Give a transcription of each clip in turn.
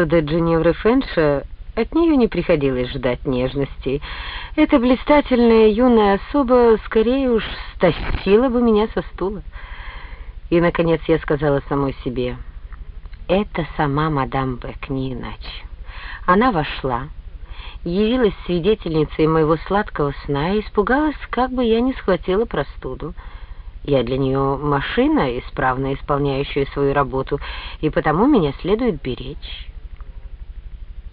что до Дженевры Фенша от нее не приходилось ждать нежностей. Эта блистательная юная особа скорее уж стащила бы меня со стула. И, наконец, я сказала самой себе, это сама мадам Бек, не иначе. Она вошла, явилась свидетельницей моего сладкого сна и испугалась, как бы я не схватила простуду. Я для нее машина, исправно исполняющая свою работу, и потому меня следует беречь.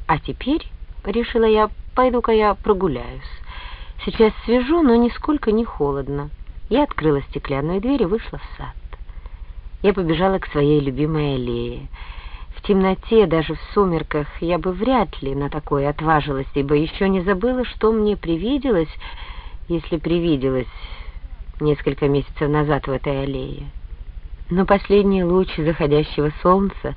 А теперь, решила я, пойду-ка я прогуляюсь. Сейчас свежо, но нисколько не холодно. Я открыла стеклянную дверь и вышла в сад. Я побежала к своей любимой аллее. В темноте, даже в сумерках, я бы вряд ли на такое отважилась, ибо еще не забыла, что мне привиделось, если привиделось несколько месяцев назад в этой аллее. Но последний луч заходящего солнца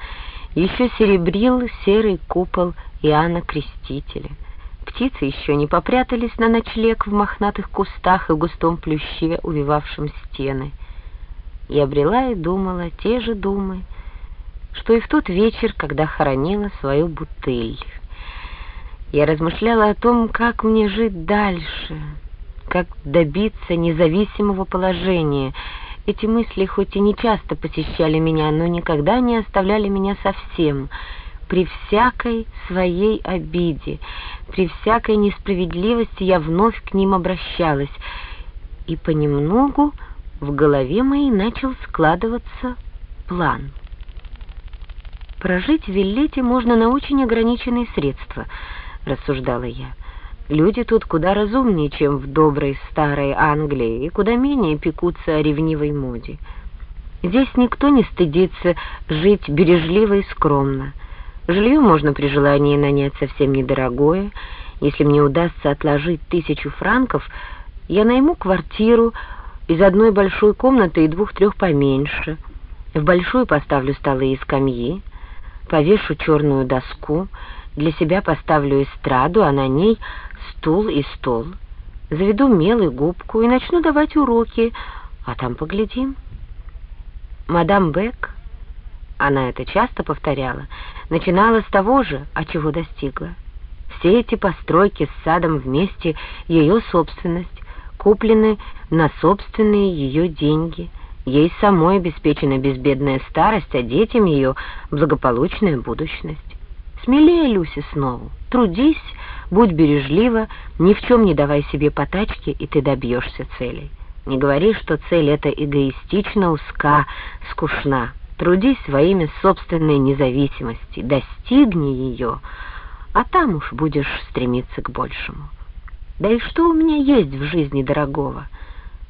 еще серебрил серый купол Иоанна Крестителя. Птицы еще не попрятались на ночлег в мохнатых кустах и густом плюще, увивавшем стены. Я брела и думала те же думы, что и в тот вечер, когда хоронила свою бутыль. Я размышляла о том, как мне жить дальше, как добиться независимого положения. Эти мысли хоть и не часто посещали меня, но никогда не оставляли меня совсем. При всякой своей обиде, при всякой несправедливости я вновь к ним обращалась, и понемногу в голове моей начал складываться план. Прожить в Виллете можно на очень ограниченные средства, рассуждала я. Люди тут куда разумнее, чем в доброй старой Англии, и куда менее пекутся о ревнивой моде. Здесь никто не стыдится жить бережливо и скромно. Жилье можно при желании нанять совсем недорогое. Если мне удастся отложить тысячу франков, я найму квартиру из одной большой комнаты и двух-трех поменьше. В большую поставлю столы и скамьи, повешу черную доску, для себя поставлю эстраду, а на ней стул и стол. Заведу мел и губку и начну давать уроки, а там поглядим. Мадам Бек, она это часто повторяла, начинала с того же, от чего достигла. Все эти постройки с садом вместе — ее собственность, куплены на собственные ее деньги — Ей самой обеспечена безбедная старость, а детям ее благополучная будущность. Смелее, Люси, снова. Трудись, будь бережлива, ни в чем не давай себе потачки, и ты добьешься цели. Не говори, что цель эта эгоистично узка, скучна. Трудись во имя собственной независимости, достигни ее, а там уж будешь стремиться к большему. Да и что у меня есть в жизни дорогого?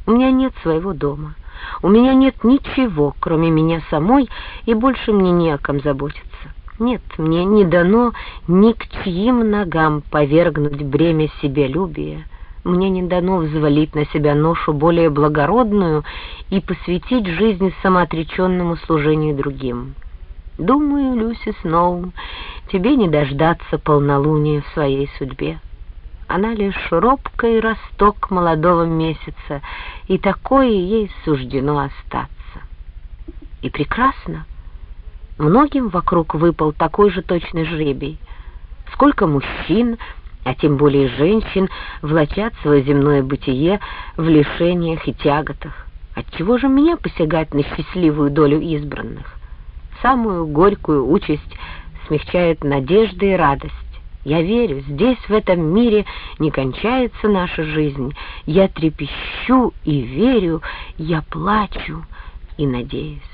У меня нет своего дома. У меня нет ничего, кроме меня самой, и больше мне не о ком заботиться. Нет, мне не дано ни к чьим ногам повергнуть бремя себялюбия. Мне не дано взвалить на себя ношу более благородную и посвятить жизнь самоотреченному служению другим. Думаю, Люси Сноу, тебе не дождаться полнолуния в своей судьбе она лишь робкий росток молодого месяца, и такое ей суждено остаться. И прекрасно. Многим вокруг выпал такой же точный жребий. Сколько мужчин, а тем более женщин, влачат свое земное бытие в лишениях и тяготах. Отчего же меня посягать на счастливую долю избранных? Самую горькую участь смягчает надежда и радость. Я верю, здесь, в этом мире, не кончается наша жизнь. Я трепещу и верю, я плачу и надеюсь.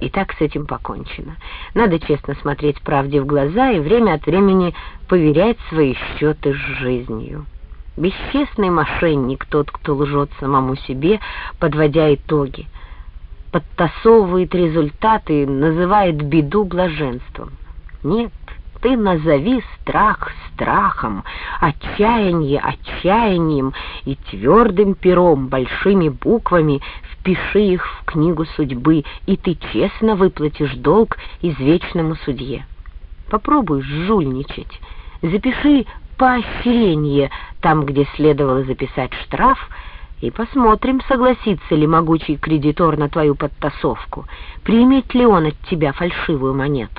И так с этим покончено. Надо честно смотреть правде в глаза и время от времени поверять свои счеты с жизнью. Бесчестный мошенник тот, кто лжет самому себе, подводя итоги, подтасовывает результаты, называет беду блаженством. Нет, ты назови страх страхом, отчаяние отчаянием и твердым пером, большими буквами впиши их в книгу судьбы, и ты честно выплатишь долг извечному судье. Попробуй жульничать, запиши поощрение там, где следовало записать штраф, И посмотрим, согласится ли могучий кредитор на твою подтасовку, примет ли он от тебя фальшивую монету.